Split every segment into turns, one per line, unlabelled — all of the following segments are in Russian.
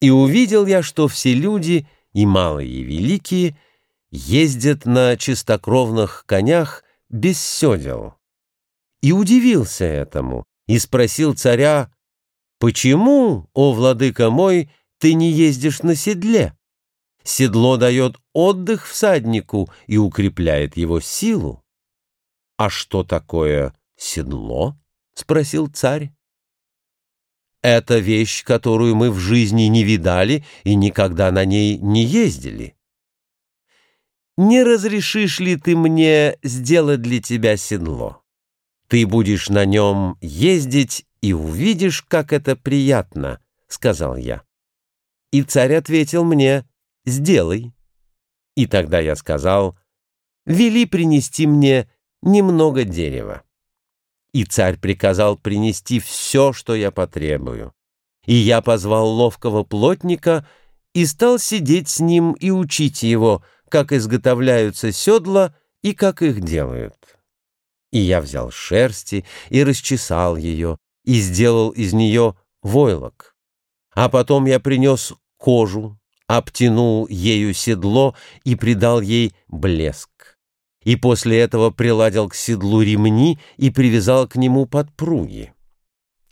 И увидел я, что все люди, и малые, и великие, ездят на чистокровных конях без седел. И удивился этому, и спросил царя, «Почему, о владыка мой, ты не ездишь на седле? Седло дает отдых всаднику и укрепляет его силу». «А что такое седло?» — спросил царь. Это вещь, которую мы в жизни не видали и никогда на ней не ездили. Не разрешишь ли ты мне сделать для тебя седло? Ты будешь на нем ездить и увидишь, как это приятно, — сказал я. И царь ответил мне, — сделай. И тогда я сказал, вели принести мне немного дерева. И царь приказал принести все, что я потребую. И я позвал ловкого плотника и стал сидеть с ним и учить его, как изготовляются седла и как их делают. И я взял шерсти и расчесал ее, и сделал из нее войлок. А потом я принес кожу, обтянул ею седло и придал ей блеск и после этого приладил к седлу ремни и привязал к нему подпруги.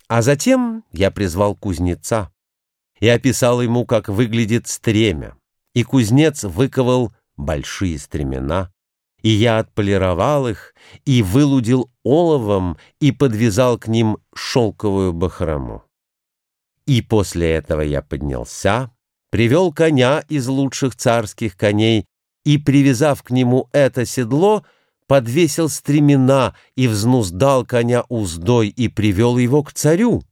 А затем я призвал кузнеца и описал ему, как выглядит стремя, и кузнец выковал большие стремена, и я отполировал их и вылудил оловом и подвязал к ним шелковую бахрому. И после этого я поднялся, привел коня из лучших царских коней и, привязав к нему это седло, подвесил стремена и взнуздал коня уздой и привел его к царю.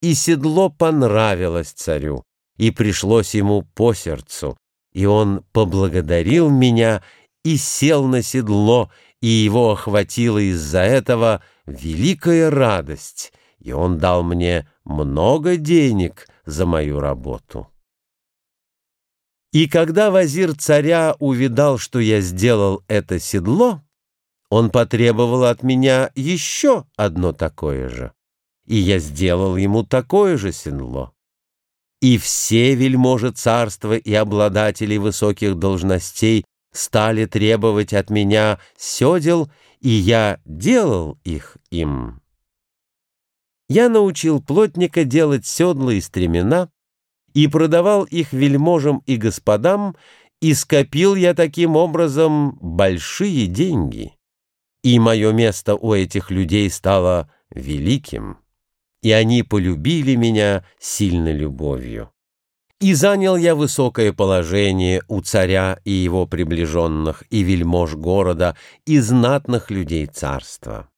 И седло понравилось царю, и пришлось ему по сердцу, и он поблагодарил меня и сел на седло, и его охватила из-за этого великая радость, и он дал мне много денег за мою работу. И когда вазир царя увидал, что я сделал это седло, он потребовал от меня еще одно такое же, и я сделал ему такое же седло. И все вельможи царства и обладатели высоких должностей стали требовать от меня седел, и я делал их им. Я научил плотника делать седла и стремена, и продавал их вельможам и господам, и скопил я таким образом большие деньги. И мое место у этих людей стало великим, и они полюбили меня сильной любовью. И занял я высокое положение у царя и его приближенных, и вельмож города, и знатных людей царства.